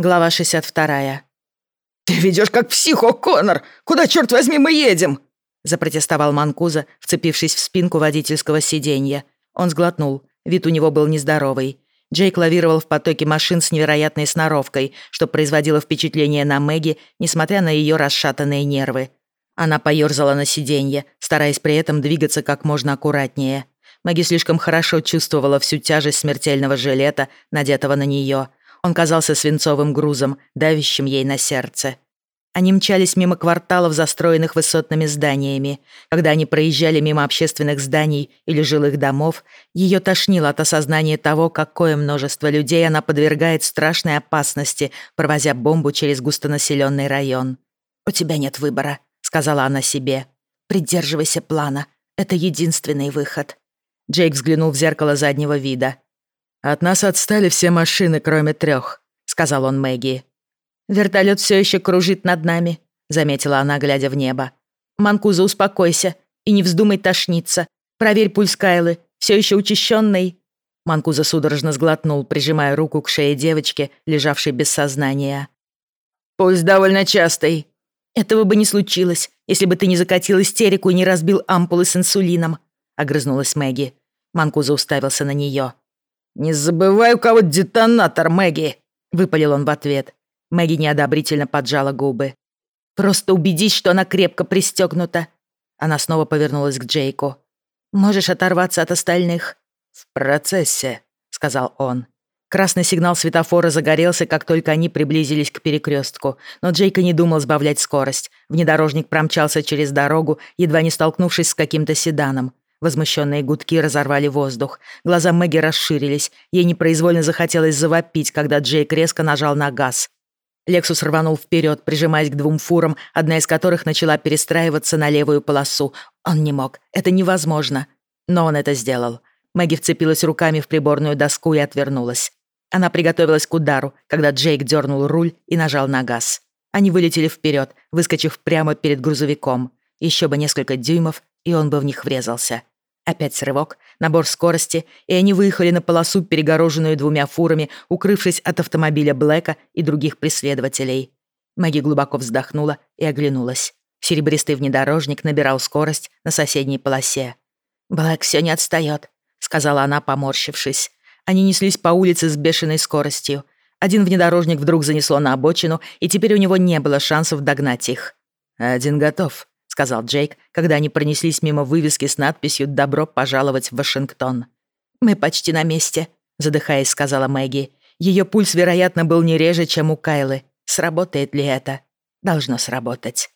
Глава 62. «Ты ведешь как психо, Конор! Куда, черт возьми, мы едем?» запротестовал Манкуза, вцепившись в спинку водительского сиденья. Он сглотнул, вид у него был нездоровый. Джейк лавировал в потоке машин с невероятной сноровкой, что производило впечатление на Мэгги, несмотря на ее расшатанные нервы. Она поёрзала на сиденье, стараясь при этом двигаться как можно аккуратнее. Мэгги слишком хорошо чувствовала всю тяжесть смертельного жилета, надетого на нее. Он казался свинцовым грузом, давящим ей на сердце. Они мчались мимо кварталов, застроенных высотными зданиями. Когда они проезжали мимо общественных зданий или жилых домов, ее тошнило от осознания того, какое множество людей она подвергает страшной опасности, провозя бомбу через густонаселенный район. «У тебя нет выбора», — сказала она себе. «Придерживайся плана. Это единственный выход». Джейк взглянул в зеркало заднего вида. «От нас отстали все машины, кроме трех», — сказал он Мэгги. «Вертолет все еще кружит над нами», — заметила она, глядя в небо. «Манкуза, успокойся и не вздумай тошниться. Проверь пульс Кайлы, все еще учащенный». Манкуза судорожно сглотнул, прижимая руку к шее девочки, лежавшей без сознания. «Пульс довольно частый». «Этого бы не случилось, если бы ты не закатил истерику и не разбил ампулы с инсулином», — огрызнулась Мэгги. Манкуза уставился на нее. «Не забывай, у кого детонатор, Мэгги!» — выпалил он в ответ. Мэгги неодобрительно поджала губы. «Просто убедись, что она крепко пристегнута». Она снова повернулась к Джейку. «Можешь оторваться от остальных?» «В процессе», — сказал он. Красный сигнал светофора загорелся, как только они приблизились к перекрестку, но Джейка не думал сбавлять скорость. Внедорожник промчался через дорогу, едва не столкнувшись с каким-то седаном. Возмущенные гудки разорвали воздух. Глаза Мэгги расширились. Ей непроизвольно захотелось завопить, когда Джейк резко нажал на газ. Лексус рванул вперед, прижимаясь к двум фурам, одна из которых начала перестраиваться на левую полосу. Он не мог. Это невозможно. Но он это сделал. Мэгги вцепилась руками в приборную доску и отвернулась. Она приготовилась к удару, когда Джейк дернул руль и нажал на газ. Они вылетели вперед, выскочив прямо перед грузовиком. Еще бы несколько дюймов, и он бы в них врезался. Опять рывок, набор скорости, и они выехали на полосу, перегороженную двумя фурами, укрывшись от автомобиля Блэка и других преследователей. Мэгги глубоко вздохнула и оглянулась. Серебристый внедорожник набирал скорость на соседней полосе. «Блэк все не отстает», — сказала она, поморщившись. Они неслись по улице с бешеной скоростью. Один внедорожник вдруг занесло на обочину, и теперь у него не было шансов догнать их. «Один готов», сказал Джейк, когда они пронеслись мимо вывески с надписью «Добро пожаловать в Вашингтон». «Мы почти на месте», — задыхаясь, сказала Мэгги. Ее пульс, вероятно, был не реже, чем у Кайлы. Сработает ли это? Должно сработать.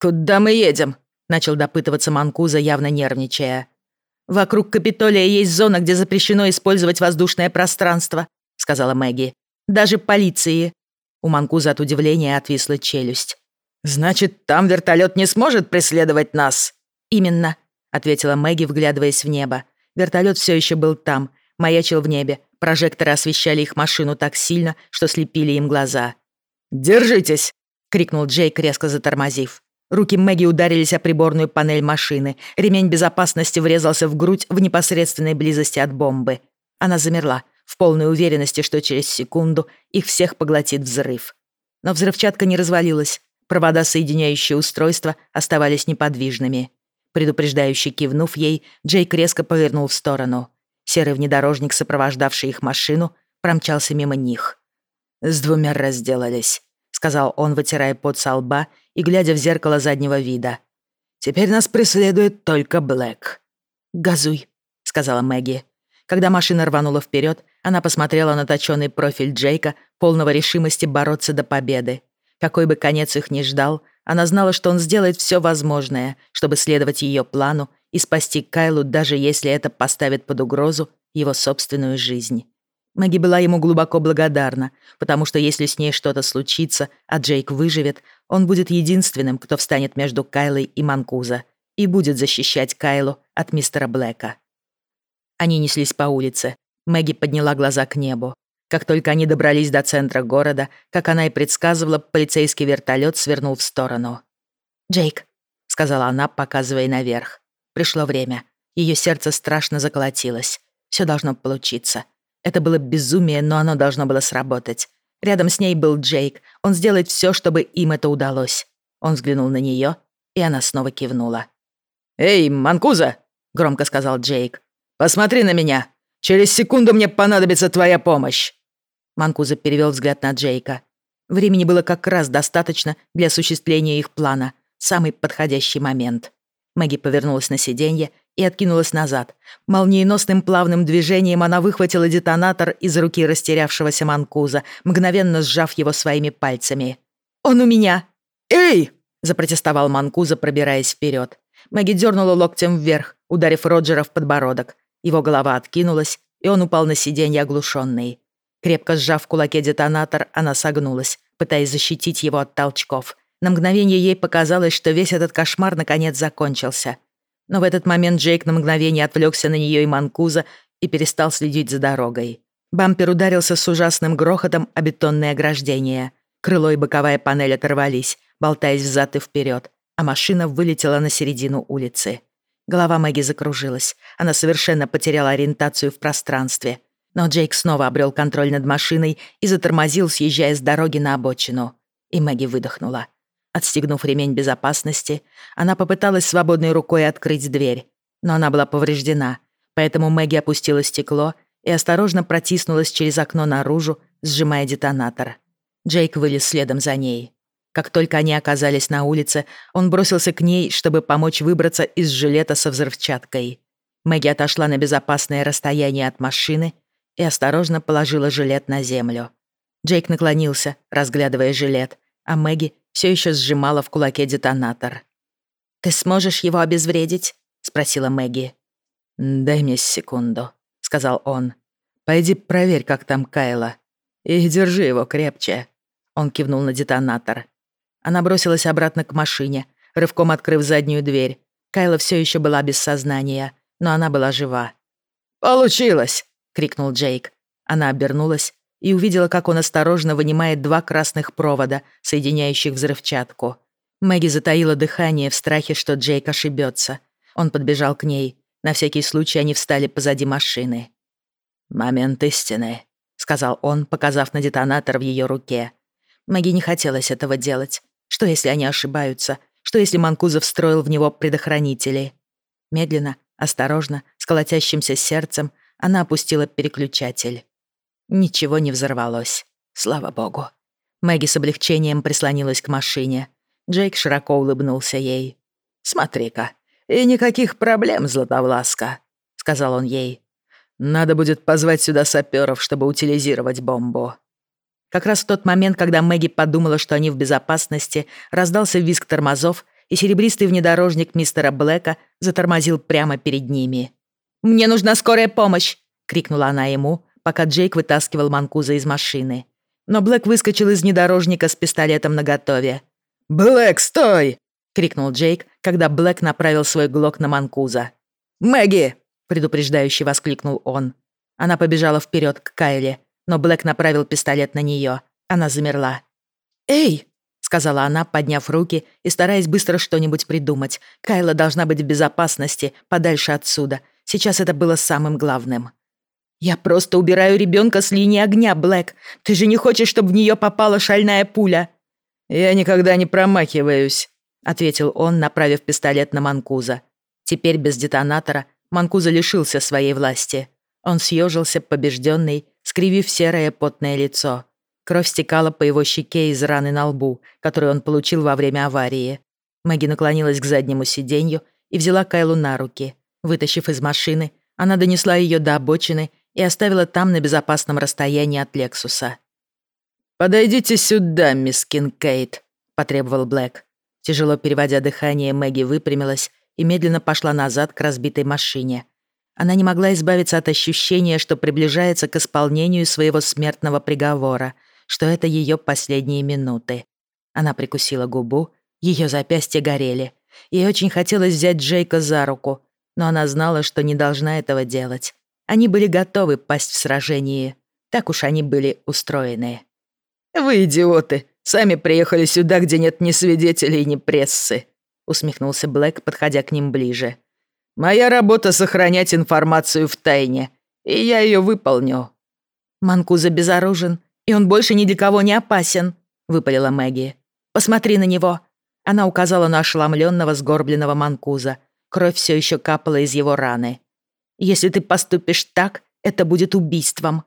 «Куда мы едем?» — начал допытываться Манкуза, явно нервничая. «Вокруг Капитолия есть зона, где запрещено использовать воздушное пространство», — сказала Мэгги. «Даже полиции». У Манкуза от удивления отвисла челюсть. «Значит, там вертолет не сможет преследовать нас?» «Именно», — ответила Мэгги, вглядываясь в небо. Вертолет все еще был там, маячил в небе. Прожекторы освещали их машину так сильно, что слепили им глаза. «Держитесь!» — крикнул Джейк, резко затормозив. Руки Мэгги ударились о приборную панель машины. Ремень безопасности врезался в грудь в непосредственной близости от бомбы. Она замерла, в полной уверенности, что через секунду их всех поглотит взрыв. Но взрывчатка не развалилась. Провода, соединяющие устройства, оставались неподвижными. Предупреждающе кивнув ей, Джейк резко повернул в сторону. Серый внедорожник, сопровождавший их машину, промчался мимо них. «С двумя разделались», — сказал он, вытирая пот со лба и глядя в зеркало заднего вида. «Теперь нас преследует только Блэк». «Газуй», — сказала Мэгги. Когда машина рванула вперед, она посмотрела на точёный профиль Джейка, полного решимости бороться до победы. Какой бы конец их ни ждал, она знала, что он сделает все возможное, чтобы следовать ее плану и спасти Кайлу, даже если это поставит под угрозу его собственную жизнь. Мэгги была ему глубоко благодарна, потому что если с ней что-то случится, а Джейк выживет, он будет единственным, кто встанет между Кайлой и Манкуза и будет защищать Кайлу от мистера Блэка. Они неслись по улице. Мэгги подняла глаза к небу. Как только они добрались до центра города, как она и предсказывала, полицейский вертолет свернул в сторону. «Джейк», — сказала она, показывая наверх. Пришло время. Ее сердце страшно заколотилось. Все должно получиться. Это было безумие, но оно должно было сработать. Рядом с ней был Джейк. Он сделает все, чтобы им это удалось. Он взглянул на нее, и она снова кивнула. «Эй, Манкуза!» — громко сказал Джейк. «Посмотри на меня! Через секунду мне понадобится твоя помощь!» Манкуза перевел взгляд на Джейка. Времени было как раз достаточно для осуществления их плана. Самый подходящий момент. Мэгги повернулась на сиденье и откинулась назад. Молниеносным плавным движением она выхватила детонатор из руки растерявшегося Манкуза, мгновенно сжав его своими пальцами. «Он у меня!» «Эй!» — запротестовал Манкуза, пробираясь вперед. Мэгги дернула локтем вверх, ударив Роджера в подбородок. Его голова откинулась, и он упал на сиденье оглушенный. Крепко сжав в кулаке детонатор, она согнулась, пытаясь защитить его от толчков. На мгновение ей показалось, что весь этот кошмар наконец закончился. Но в этот момент Джейк на мгновение отвлекся на нее и Манкуза и перестал следить за дорогой. Бампер ударился с ужасным грохотом о бетонное ограждение. Крыло и боковая панель оторвались, болтаясь взад и вперед, а машина вылетела на середину улицы. Голова Мэгги закружилась. Она совершенно потеряла ориентацию в пространстве. Но Джейк снова обрел контроль над машиной и затормозил, съезжая с дороги на обочину. И Мэгги выдохнула. Отстегнув ремень безопасности, она попыталась свободной рукой открыть дверь, но она была повреждена, поэтому Мэгги опустила стекло и осторожно протиснулась через окно наружу, сжимая детонатор. Джейк вылез следом за ней. Как только они оказались на улице, он бросился к ней, чтобы помочь выбраться из жилета со взрывчаткой. Мэгги отошла на безопасное расстояние от машины и осторожно положила жилет на землю. Джейк наклонился, разглядывая жилет, а Мэгги все еще сжимала в кулаке детонатор. «Ты сможешь его обезвредить?» — спросила Мэгги. «Дай мне секунду», — сказал он. «Пойди проверь, как там Кайла. И держи его крепче». Он кивнул на детонатор. Она бросилась обратно к машине, рывком открыв заднюю дверь. Кайла все еще была без сознания, но она была жива. «Получилось!» — крикнул Джейк. Она обернулась и увидела, как он осторожно вынимает два красных провода, соединяющих взрывчатку. Мэгги затаила дыхание в страхе, что Джейк ошибется. Он подбежал к ней. На всякий случай они встали позади машины. «Момент истины», — сказал он, показав на детонатор в ее руке. Мэгги не хотелось этого делать. Что, если они ошибаются? Что, если Манкузов встроил в него предохранители? Медленно, осторожно, с колотящимся сердцем, она опустила переключатель. Ничего не взорвалось. Слава богу. Мэгги с облегчением прислонилась к машине. Джейк широко улыбнулся ей. «Смотри-ка, и никаких проблем, Златовласка», — сказал он ей. «Надо будет позвать сюда саперов, чтобы утилизировать бомбу». Как раз в тот момент, когда Мэгги подумала, что они в безопасности, раздался визг тормозов, и серебристый внедорожник мистера Блэка затормозил прямо перед ними. «Мне нужна скорая помощь!» — крикнула она ему, пока Джейк вытаскивал Манкуза из машины. Но Блэк выскочил из внедорожника с пистолетом наготове. «Блэк, стой!» — крикнул Джейк, когда Блэк направил свой глок на Манкуза. «Мэгги!» — предупреждающе воскликнул он. Она побежала вперед к Кайле, но Блэк направил пистолет на нее. Она замерла. «Эй!» — сказала она, подняв руки и стараясь быстро что-нибудь придумать. Кайла должна быть в безопасности, подальше отсюда. Сейчас это было самым главным. «Я просто убираю ребенка с линии огня, Блэк. Ты же не хочешь, чтобы в нее попала шальная пуля?» «Я никогда не промахиваюсь», — ответил он, направив пистолет на Манкуза. Теперь без детонатора Манкуза лишился своей власти. Он съежился, побежденный, скривив серое потное лицо. Кровь стекала по его щеке из раны на лбу, которую он получил во время аварии. Мэгги наклонилась к заднему сиденью и взяла Кайлу на руки. Вытащив из машины, она донесла ее до обочины и оставила там на безопасном расстоянии от Лексуса. «Подойдите сюда, мисс Кинкейт», — потребовал Блэк. Тяжело переводя дыхание, Мэгги выпрямилась и медленно пошла назад к разбитой машине. Она не могла избавиться от ощущения, что приближается к исполнению своего смертного приговора, что это ее последние минуты. Она прикусила губу, ее запястья горели. Ей очень хотелось взять Джейка за руку, но она знала, что не должна этого делать. Они были готовы пасть в сражении. Так уж они были устроены. «Вы идиоты! Сами приехали сюда, где нет ни свидетелей, ни прессы!» усмехнулся Блэк, подходя к ним ближе. «Моя работа — сохранять информацию в тайне, и я ее выполню». Манкуза безоружен и он больше ни для кого не опасен», — выпалила Мэгги. «Посмотри на него». Она указала на ошеломленного сгорбленного манкуза. Кровь все еще капала из его раны. «Если ты поступишь так, это будет убийством».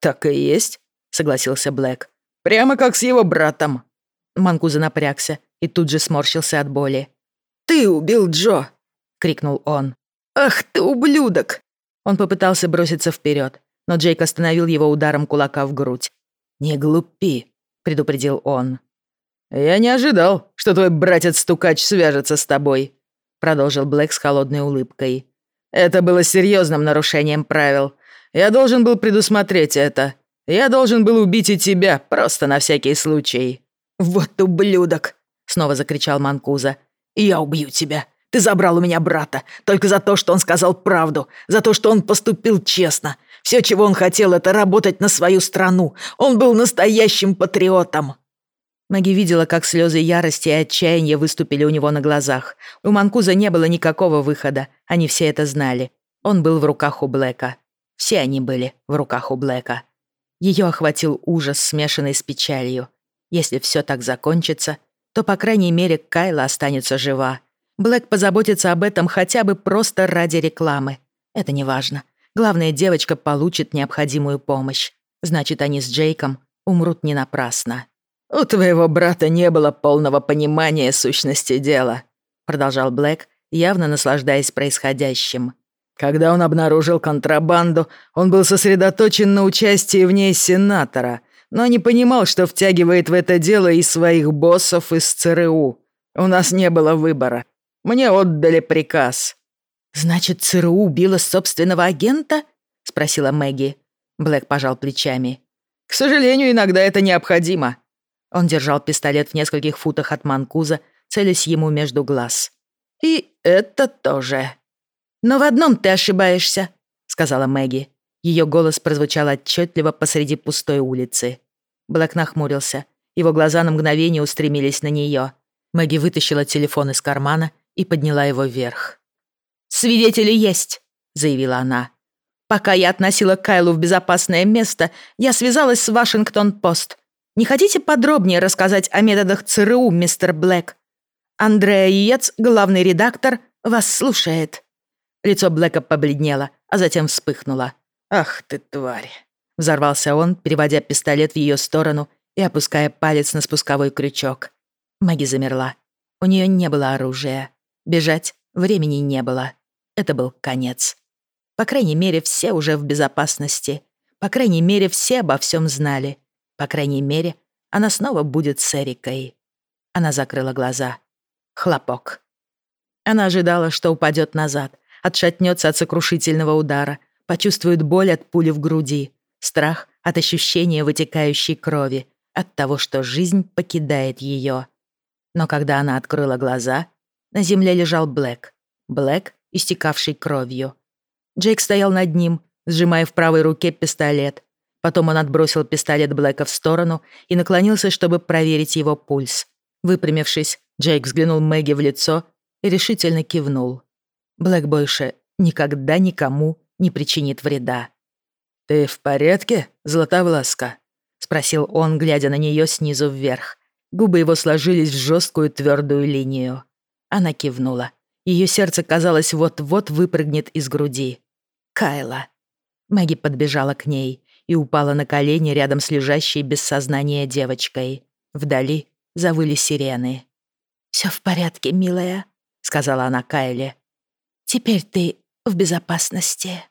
«Так и есть», — согласился Блэк. «Прямо как с его братом». Манкуза напрягся и тут же сморщился от боли. «Ты убил Джо!» — крикнул он. «Ах ты, ублюдок!» Он попытался броситься вперед, но Джейк остановил его ударом кулака в грудь. «Не глупи», — предупредил он. «Я не ожидал, что твой братец-стукач свяжется с тобой», — продолжил Блэк с холодной улыбкой. «Это было серьезным нарушением правил. Я должен был предусмотреть это. Я должен был убить и тебя, просто на всякий случай». «Вот ублюдок!» — снова закричал Манкуза. «Я убью тебя. Ты забрал у меня брата только за то, что он сказал правду, за то, что он поступил честно. Все, чего он хотел, это работать на свою страну. Он был настоящим патриотом». Маги видела, как слезы ярости и отчаяния выступили у него на глазах. У Манкуза не было никакого выхода, они все это знали. Он был в руках у Блэка. Все они были в руках у Блэка. Ее охватил ужас, смешанный с печалью. Если все так закончится, то, по крайней мере, Кайла останется жива. Блэк позаботится об этом хотя бы просто ради рекламы. Это не важно. Главное, девочка получит необходимую помощь. Значит, они с Джейком умрут не напрасно. «У твоего брата не было полного понимания сущности дела», продолжал Блэк, явно наслаждаясь происходящим. Когда он обнаружил контрабанду, он был сосредоточен на участии в ней сенатора, но не понимал, что втягивает в это дело и своих боссов из ЦРУ. У нас не было выбора. Мне отдали приказ». «Значит, ЦРУ убила собственного агента?» — спросила Мэгги. Блэк пожал плечами. «К сожалению, иногда это необходимо. Он держал пистолет в нескольких футах от Манкуза, целясь ему между глаз. «И это тоже». «Но в одном ты ошибаешься», — сказала Мэгги. Ее голос прозвучал отчетливо посреди пустой улицы. Блэк нахмурился. Его глаза на мгновение устремились на нее. Мэгги вытащила телефон из кармана и подняла его вверх. «Свидетели есть», — заявила она. «Пока я относила Кайлу в безопасное место, я связалась с Вашингтон-Пост. Не хотите подробнее рассказать о методах ЦРУ, мистер Блэк? Андреа Иец, главный редактор, вас слушает». Лицо Блэка побледнело, а затем вспыхнуло. «Ах ты, тварь!» Взорвался он, переводя пистолет в ее сторону и опуская палец на спусковой крючок. Мэгги замерла. У нее не было оружия. Бежать времени не было. Это был конец. По крайней мере, все уже в безопасности. По крайней мере, все обо всем знали. По крайней мере, она снова будет с Эрикой. Она закрыла глаза. Хлопок. Она ожидала, что упадет назад, отшатнется от сокрушительного удара, почувствует боль от пули в груди, страх от ощущения вытекающей крови, от того, что жизнь покидает ее. Но когда она открыла глаза, на земле лежал Блэк. Блэк, истекавший кровью. Джейк стоял над ним, сжимая в правой руке пистолет, Потом он отбросил пистолет Блэка в сторону и наклонился, чтобы проверить его пульс. Выпрямившись, Джейк взглянул Мэгги в лицо и решительно кивнул. Блэк больше никогда никому не причинит вреда. «Ты в порядке, Златовласка?» — спросил он, глядя на нее снизу вверх. Губы его сложились в жесткую твердую линию. Она кивнула. Ее сердце, казалось, вот-вот выпрыгнет из груди. «Кайла». Мэгги подбежала к ней и упала на колени рядом с лежащей без сознания девочкой. Вдали завыли сирены. «Всё в порядке, милая», — сказала она Кайле. «Теперь ты в безопасности».